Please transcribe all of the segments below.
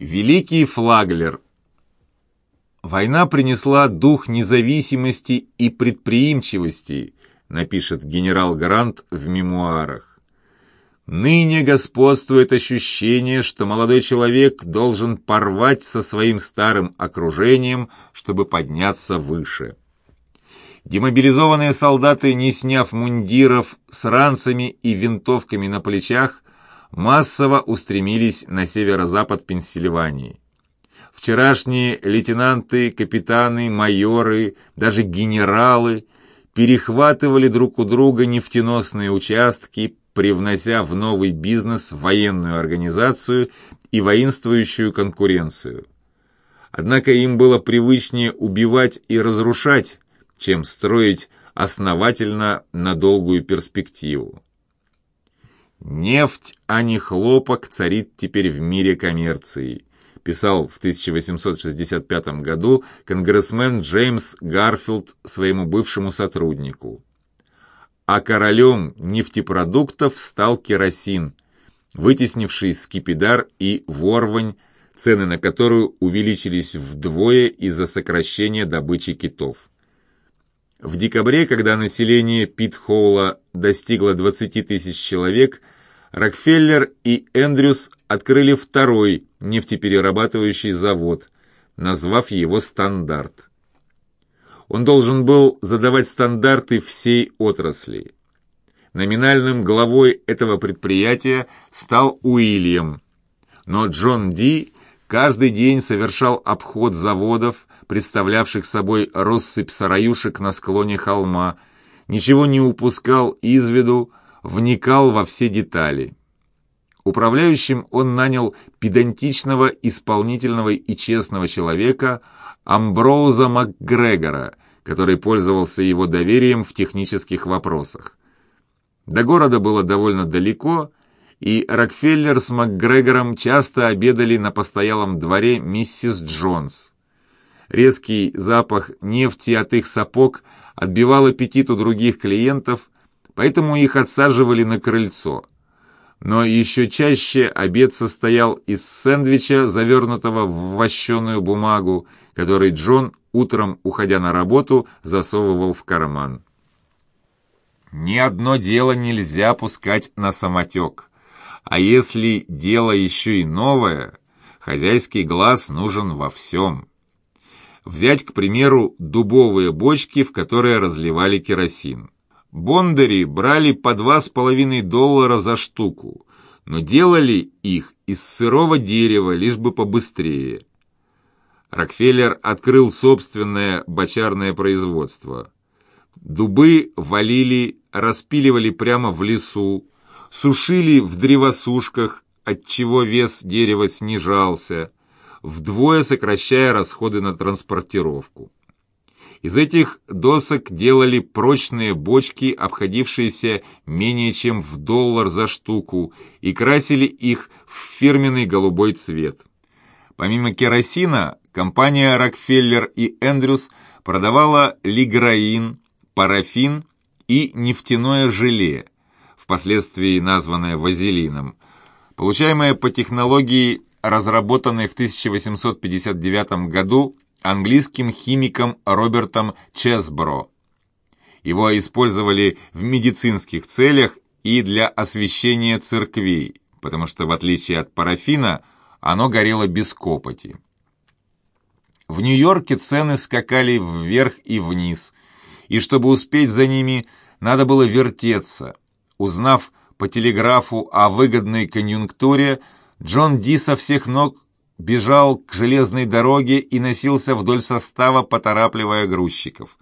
Великий флаглер. Война принесла дух независимости и предприимчивости, напишет генерал Грант в мемуарах. Ныне господствует ощущение, что молодой человек должен порвать со своим старым окружением, чтобы подняться выше. Демобилизованные солдаты, не сняв мундиров с ранцами и винтовками на плечах, массово устремились на северо-запад Пенсильвании. Вчерашние лейтенанты, капитаны, майоры, даже генералы перехватывали друг у друга нефтеносные участки, привнося в новый бизнес военную организацию и воинствующую конкуренцию. Однако им было привычнее убивать и разрушать, чем строить основательно на долгую перспективу. «Нефть, а не хлопок царит теперь в мире коммерции», писал в 1865 году конгрессмен Джеймс Гарфилд своему бывшему сотруднику. А королем нефтепродуктов стал керосин, вытеснивший скипидар и ворвань, цены на которую увеличились вдвое из-за сокращения добычи китов. В декабре, когда население Питхоула достигло 20 тысяч человек – Рокфеллер и Эндрюс открыли второй нефтеперерабатывающий завод, назвав его «Стандарт». Он должен был задавать стандарты всей отрасли. Номинальным главой этого предприятия стал Уильям, но Джон Ди каждый день совершал обход заводов, представлявших собой россыпь сараюшек на склоне холма, ничего не упускал из виду, вникал во все детали. Управляющим он нанял педантичного, исполнительного и честного человека Амброуза МакГрегора, который пользовался его доверием в технических вопросах. До города было довольно далеко, и Рокфеллер с МакГрегором часто обедали на постоялом дворе миссис Джонс. Резкий запах нефти от их сапог отбивал аппетит у других клиентов, поэтому их отсаживали на крыльцо. Но еще чаще обед состоял из сэндвича, завернутого в вощеную бумагу, который Джон, утром, уходя на работу, засовывал в карман. Ни одно дело нельзя пускать на самотек. А если дело еще и новое, хозяйский глаз нужен во всем. Взять, к примеру, дубовые бочки, в которые разливали керосин. Бондари брали по два с половиной доллара за штуку, но делали их из сырого дерева, лишь бы побыстрее. Рокфеллер открыл собственное бочарное производство. Дубы валили, распиливали прямо в лесу, сушили в древосушках, отчего вес дерева снижался, вдвое сокращая расходы на транспортировку. Из этих досок делали прочные бочки, обходившиеся менее чем в доллар за штуку, и красили их в фирменный голубой цвет. Помимо керосина, компания Рокфеллер и Эндрюс продавала лиграин, парафин и нефтяное желе, впоследствии названное вазелином, получаемое по технологии, разработанной в 1859 году английским химиком Робертом Чесбро. Его использовали в медицинских целях и для освещения церквей, потому что, в отличие от парафина, оно горело без копоти. В Нью-Йорке цены скакали вверх и вниз, и чтобы успеть за ними, надо было вертеться. Узнав по телеграфу о выгодной конъюнктуре, Джон Ди со всех ног бежал к железной дороге и носился вдоль состава, поторапливая грузчиков.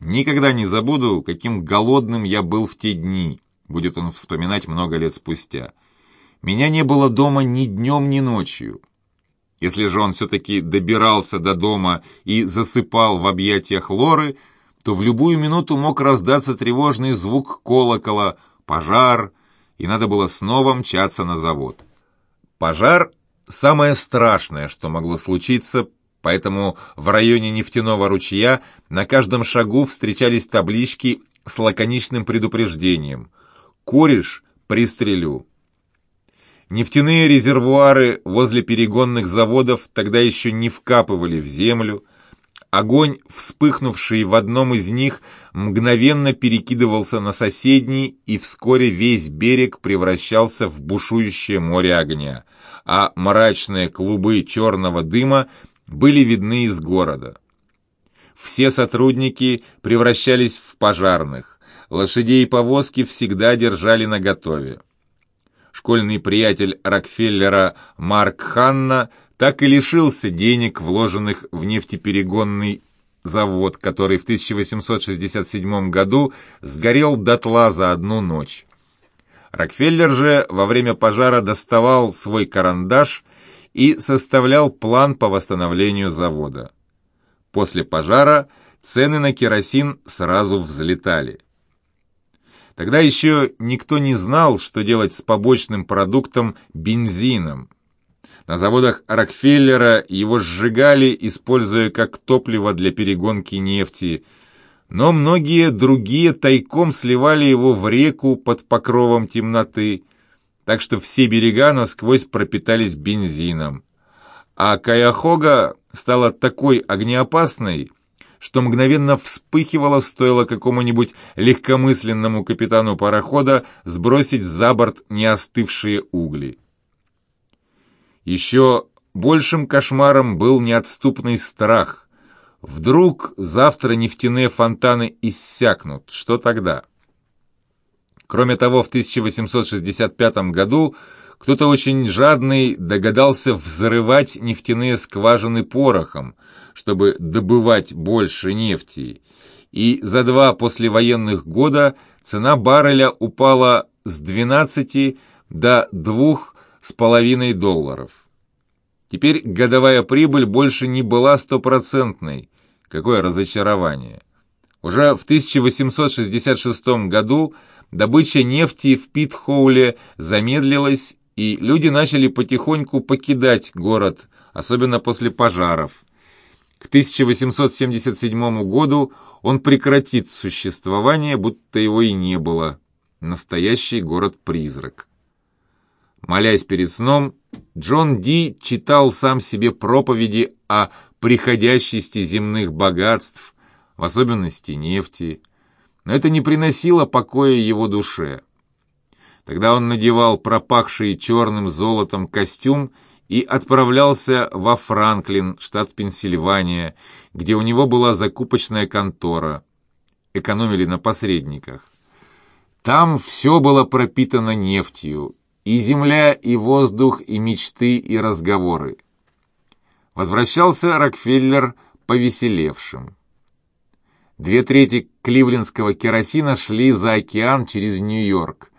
Никогда не забуду, каким голодным я был в те дни, будет он вспоминать много лет спустя. Меня не было дома ни днем, ни ночью. Если же он все-таки добирался до дома и засыпал в объятиях Лоры, то в любую минуту мог раздаться тревожный звук колокола, пожар, и надо было снова мчаться на завод. Пожар самое страшное, что могло случиться, поэтому в районе нефтяного ручья на каждом шагу встречались таблички с лаконичным предупреждением «Куришь – пристрелю». Нефтяные резервуары возле перегонных заводов тогда еще не вкапывали в землю. Огонь, вспыхнувший в одном из них, мгновенно перекидывался на соседний, и вскоре весь берег превращался в бушующее море огня, а мрачные клубы черного дыма были видны из города. Все сотрудники превращались в пожарных, лошадей и повозки всегда держали наготове школьный приятель Рокфеллера Марк Ханна так и лишился денег, вложенных в нефтеперегонный завод, который в 1867 году сгорел дотла за одну ночь. Рокфеллер же во время пожара доставал свой карандаш и составлял план по восстановлению завода. После пожара цены на керосин сразу взлетали. Тогда еще никто не знал, что делать с побочным продуктом бензином. На заводах Рокфеллера его сжигали, используя как топливо для перегонки нефти, но многие другие тайком сливали его в реку под покровом темноты, так что все берега насквозь пропитались бензином. А Каяхога стала такой огнеопасной, что мгновенно вспыхивало, стоило какому-нибудь легкомысленному капитану парохода сбросить за борт неостывшие угли. Еще большим кошмаром был неотступный страх. Вдруг завтра нефтяные фонтаны иссякнут. Что тогда? Кроме того, в 1865 году кто-то очень жадный догадался взрывать нефтяные скважины порохом, чтобы добывать больше нефти, и за два послевоенных года цена барреля упала с 12 до 2,5 долларов. Теперь годовая прибыль больше не была стопроцентной. Какое разочарование! Уже в 1866 году добыча нефти в Питхоуле замедлилась и люди начали потихоньку покидать город, особенно после пожаров. К 1877 году он прекратит существование, будто его и не было. Настоящий город-призрак. Молясь перед сном, Джон Ди читал сам себе проповеди о приходящести земных богатств, в особенности нефти, но это не приносило покоя его душе. Тогда он надевал пропахший черным золотом костюм и отправлялся во Франклин, штат Пенсильвания, где у него была закупочная контора. Экономили на посредниках. Там все было пропитано нефтью, и земля, и воздух, и мечты, и разговоры. Возвращался Рокфеллер повеселевшим. Две трети кливлендского керосина шли за океан через Нью-Йорк.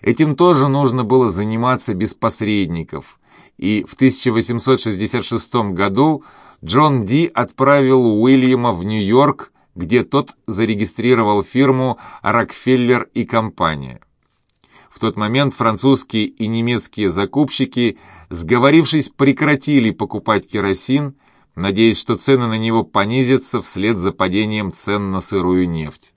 Этим тоже нужно было заниматься без посредников, и в 1866 году Джон Ди отправил Уильяма в Нью-Йорк, где тот зарегистрировал фирму «Рокфеллер и компания». В тот момент французские и немецкие закупщики, сговорившись, прекратили покупать керосин, надеясь, что цены на него понизятся вслед за падением цен на сырую нефть.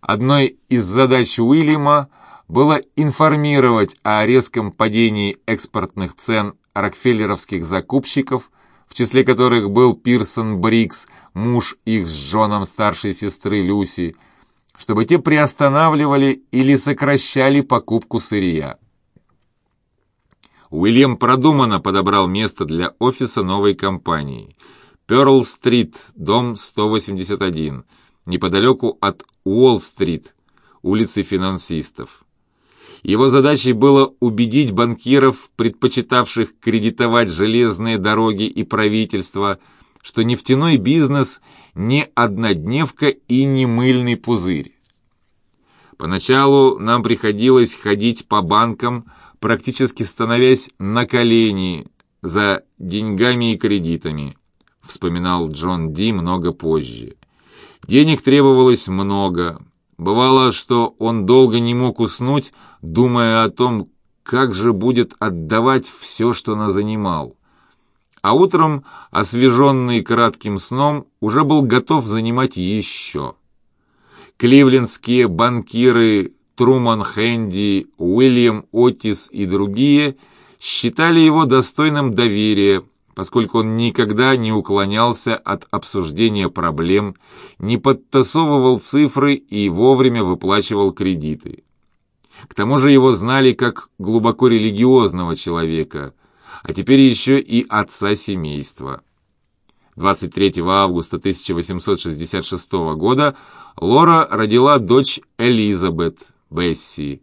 Одной из задач Уильяма было информировать о резком падении экспортных цен рокфеллеровских закупщиков, в числе которых был Пирсон Брикс, муж их с Джоном старшей сестры Люси, чтобы те приостанавливали или сокращали покупку сырья. Уильям продуманно подобрал место для офиса новой компании. Пёрл-стрит, дом 181, неподалеку от Уолл-стрит, улицы финансистов. Его задачей было убедить банкиров, предпочитавших кредитовать железные дороги и правительство, что нефтяной бизнес не однодневка и не мыльный пузырь. Поначалу нам приходилось ходить по банкам, практически становясь на колени за деньгами и кредитами, вспоминал Джон Ди много позже. Денег требовалось много, Бывало, что он долго не мог уснуть, думая о том, как же будет отдавать все, что назанимал. А утром, освеженный кратким сном, уже был готов занимать еще. Кливлендские банкиры Труман Хэнди, Уильям Отис и другие считали его достойным доверия, поскольку он никогда не уклонялся от обсуждения проблем, не подтасовывал цифры и вовремя выплачивал кредиты. К тому же его знали как глубоко религиозного человека, а теперь еще и отца семейства. 23 августа 1866 года Лора родила дочь Элизабет Бесси,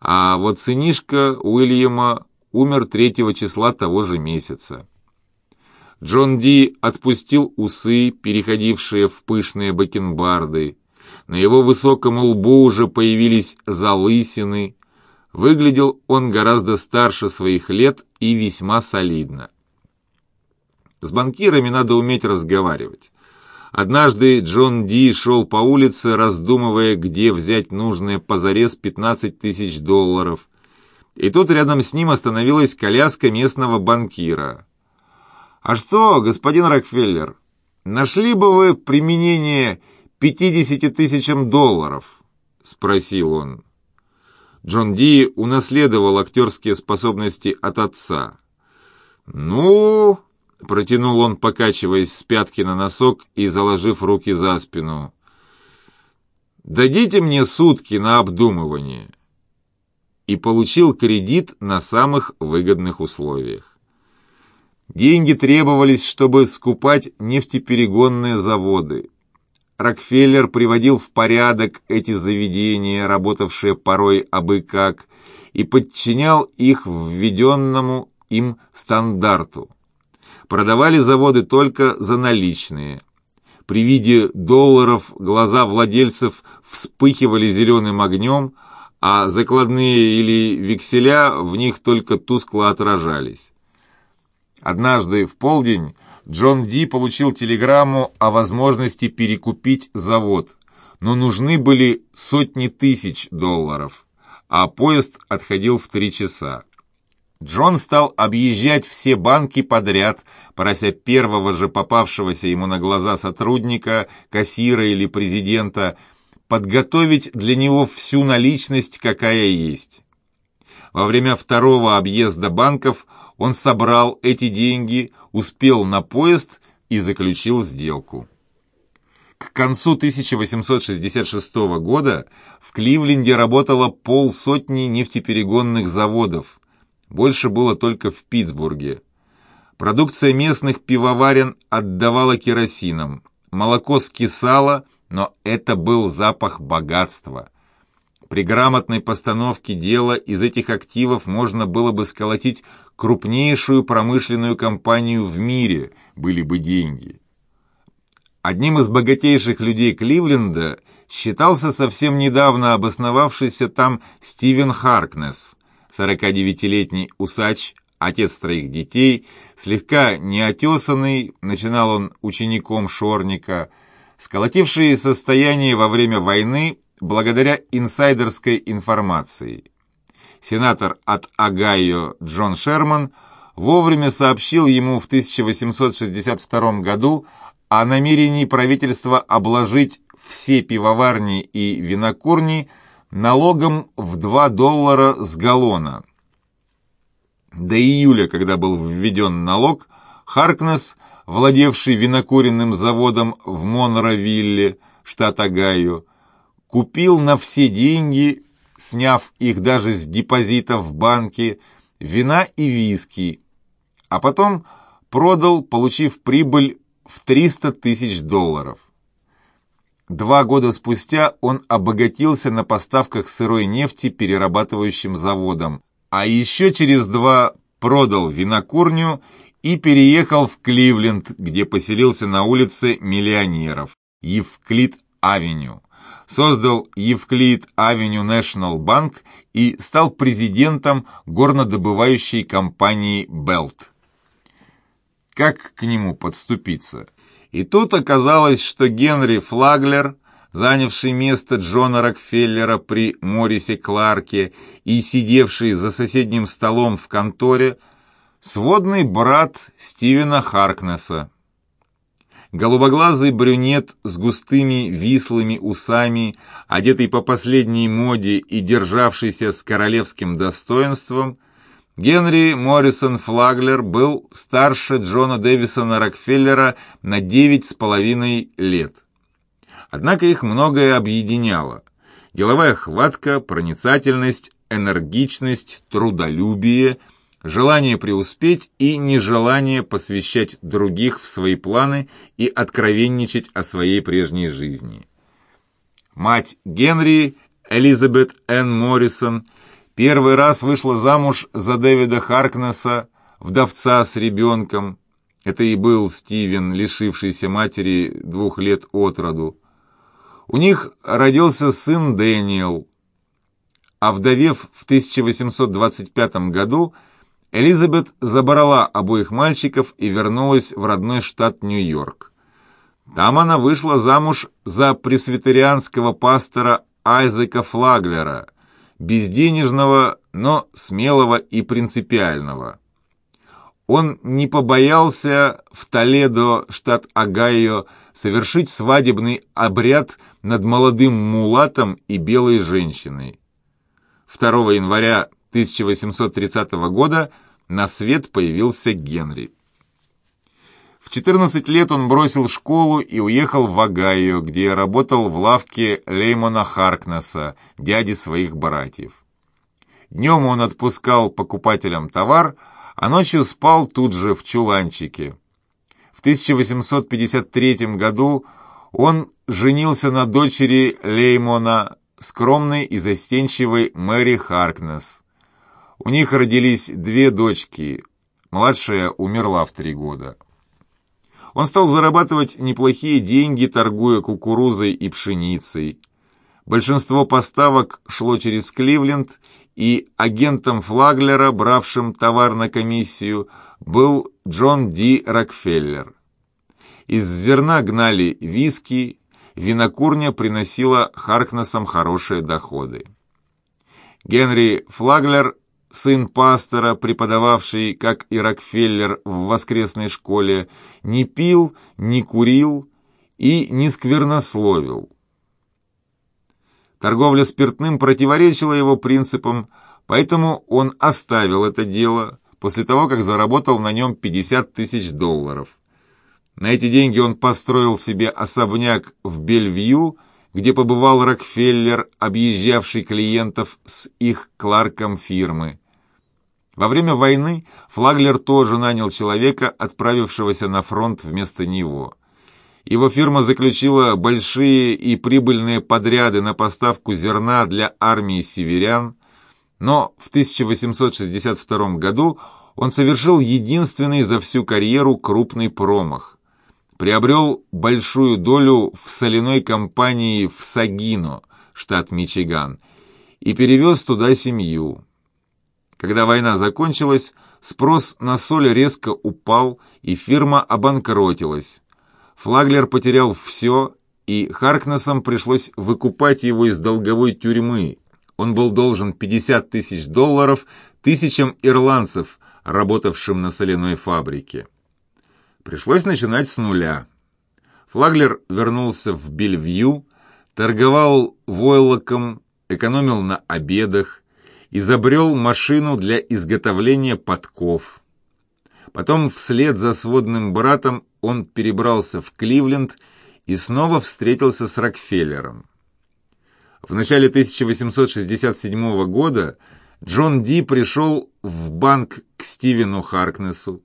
а вот сынишка Уильяма умер 3 числа того же месяца. Джон Ди отпустил усы, переходившие в пышные бакенбарды. На его высоком лбу уже появились залысины. Выглядел он гораздо старше своих лет и весьма солидно. С банкирами надо уметь разговаривать. Однажды Джон Ди шел по улице, раздумывая, где взять нужные позарез 15 тысяч долларов. И тут рядом с ним остановилась коляска местного банкира. «А что, господин Рокфеллер, нашли бы вы применение 50 тысячам долларов?» — спросил он. Джон Ди унаследовал актерские способности от отца. «Ну...» — протянул он, покачиваясь с пятки на носок и заложив руки за спину. «Дадите мне сутки на обдумывание». И получил кредит на самых выгодных условиях. Деньги требовались, чтобы скупать нефтеперегонные заводы. Рокфеллер приводил в порядок эти заведения, работавшие порой абы как, и подчинял их введенному им стандарту. Продавали заводы только за наличные. При виде долларов глаза владельцев вспыхивали зеленым огнем, а закладные или векселя в них только тускло отражались. Однажды в полдень Джон Ди получил телеграмму о возможности перекупить завод, но нужны были сотни тысяч долларов, а поезд отходил в три часа. Джон стал объезжать все банки подряд, прося первого же попавшегося ему на глаза сотрудника, кассира или президента подготовить для него всю наличность, какая есть. Во время второго объезда банков он собрал эти деньги, успел на поезд и заключил сделку. К концу 1866 года в Кливленде работало полсотни нефтеперегонных заводов. Больше было только в Питтсбурге. Продукция местных пивоварен отдавала керосином. Молоко скисало, но это был запах богатства. При грамотной постановке дела из этих активов можно было бы сколотить крупнейшую промышленную компанию в мире, были бы деньги. Одним из богатейших людей Кливленда считался совсем недавно обосновавшийся там Стивен Харкнес, 49-летний усач, отец троих детей, слегка неотесанный, начинал он учеником Шорника, сколотивший состояние во время войны благодаря инсайдерской информации. Сенатор от Огайо Джон Шерман вовремя сообщил ему в 1862 году о намерении правительства обложить все пивоварни и винокурни налогом в 2 доллара с галлона. До июля, когда был введен налог, Харкнес, владевший винокуренным заводом в Монровилле, штат Огайо, купил на все деньги, сняв их даже с депозита в банке, вина и виски, а потом продал, получив прибыль в 300 тысяч долларов. Два года спустя он обогатился на поставках сырой нефти перерабатывающим заводом, а еще через два продал винокурню и переехал в Кливленд, где поселился на улице миллионеров, Евклид-авеню создал Евклид Авеню National Bank и стал президентом горнодобывающей компании Белт. Как к нему подступиться? И тут оказалось, что Генри Флаглер, занявший место Джона Рокфеллера при Морисе Кларке и сидевший за соседним столом в конторе, сводный брат Стивена Харкнесса, Голубоглазый брюнет с густыми вислыми усами, одетый по последней моде и державшийся с королевским достоинством, Генри Моррисон Флаглер был старше Джона Дэвисона Рокфеллера на девять с половиной лет. Однако их многое объединяло. Деловая хватка, проницательность, энергичность, трудолюбие, желание преуспеть и нежелание посвящать других в свои планы и откровенничать о своей прежней жизни. Мать Генри, Элизабет Н. Моррисон, Первый раз вышла замуж за Дэвида Харкнесса, вдовца с ребенком. Это и был Стивен, лишившийся матери двух лет от роду. У них родился сын Дэниел. А вдовев в 1825 году, Элизабет забрала обоих мальчиков и вернулась в родной штат Нью-Йорк. Там она вышла замуж за пресвитерианского пастора Айзека Флаглера – безденежного, но смелого и принципиального. Он не побоялся в Толедо, штат Огайо, совершить свадебный обряд над молодым мулатом и белой женщиной. 2 января 1830 года на свет появился Генри. В 14 лет он бросил школу и уехал в Огайо, где работал в лавке Леймона Харкнесса, дяди своих братьев. Днем он отпускал покупателям товар, а ночью спал тут же в чуланчике. В 1853 году он женился на дочери Леймона, скромной и застенчивой Мэри Харкнесс. У них родились две дочки, младшая умерла в три года. Он стал зарабатывать неплохие деньги, торгуя кукурузой и пшеницей. Большинство поставок шло через Кливленд, и агентом Флаглера, бравшим товар на комиссию, был Джон Ди Рокфеллер. Из зерна гнали виски, винокурня приносила Харкнесам хорошие доходы. Генри Флаглер сын пастора, преподававший, как и Рокфеллер, в воскресной школе, не пил, не курил и не сквернословил. Торговля спиртным противоречила его принципам, поэтому он оставил это дело после того, как заработал на нем 50 тысяч долларов. На эти деньги он построил себе особняк в Бельвью, где побывал Рокфеллер, объезжавший клиентов с их кларком фирмы. Во время войны Флаглер тоже нанял человека, отправившегося на фронт вместо него. Его фирма заключила большие и прибыльные подряды на поставку зерна для армии северян, но в 1862 году он совершил единственный за всю карьеру крупный промах. Приобрел большую долю в соляной компании в Сагино, штат Мичиган, и перевез туда семью. Когда война закончилась, спрос на соль резко упал, и фирма обанкротилась. Флаглер потерял все, и Харкнесам пришлось выкупать его из долговой тюрьмы. Он был должен 50 тысяч долларов тысячам ирландцев, работавшим на соляной фабрике. Пришлось начинать с нуля. Флаглер вернулся в Бельвью, торговал войлоком, экономил на обедах, изобрел машину для изготовления подков. Потом вслед за сводным братом он перебрался в Кливленд и снова встретился с Рокфеллером. В начале 1867 года Джон Ди пришел в банк к Стивену Харкнесу.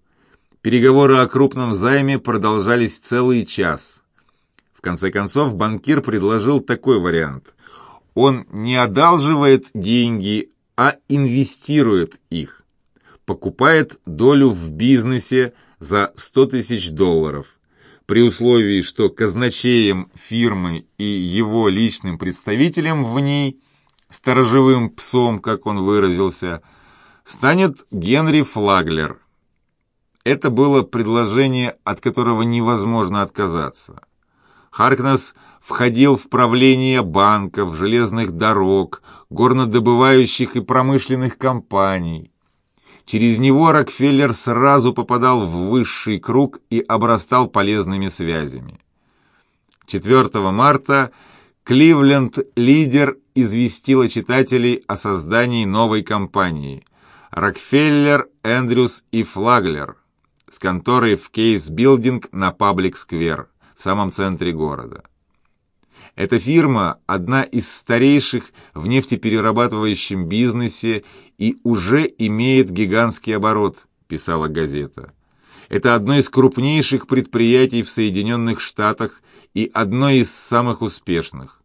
Переговоры о крупном займе продолжались целый час. В конце концов, банкир предложил такой вариант. Он не одалживает деньги, а инвестирует их. Покупает долю в бизнесе за 100 тысяч долларов, при условии, что казначеем фирмы и его личным представителем в ней, сторожевым псом, как он выразился, станет Генри Флаглер. Это было предложение, от которого невозможно отказаться. Харкнес входил в правление банков, железных дорог, горнодобывающих и промышленных компаний. Через него Рокфеллер сразу попадал в высший круг и обрастал полезными связями. 4 марта Кливленд-лидер известила читателей о создании новой компании. Рокфеллер, Эндрюс и Флаглер с конторой в Кейс-билдинг на Паблик-сквер в самом центре города. Эта фирма – одна из старейших в нефтеперерабатывающем бизнесе и уже имеет гигантский оборот, писала газета. Это одно из крупнейших предприятий в Соединенных Штатах и одно из самых успешных.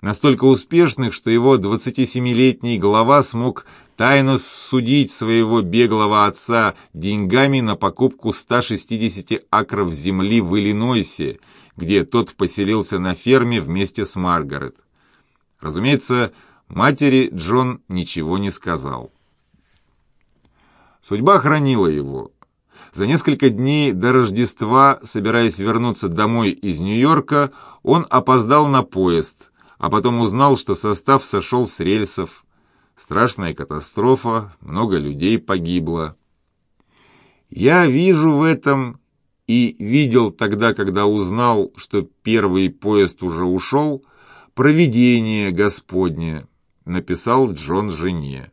Настолько успешных, что его 27-летний глава смог тайно судить своего беглого отца деньгами на покупку 160 акров земли в Иллинойсе, где тот поселился на ферме вместе с Маргарет. Разумеется, матери Джон ничего не сказал. Судьба хранила его. За несколько дней до Рождества, собираясь вернуться домой из Нью-Йорка, он опоздал на поезд, а потом узнал, что состав сошел с рельсов. Страшная катастрофа, много людей погибло. Я вижу в этом и видел тогда, когда узнал, что первый поезд уже ушел, провидение Господне, написал Джон жене.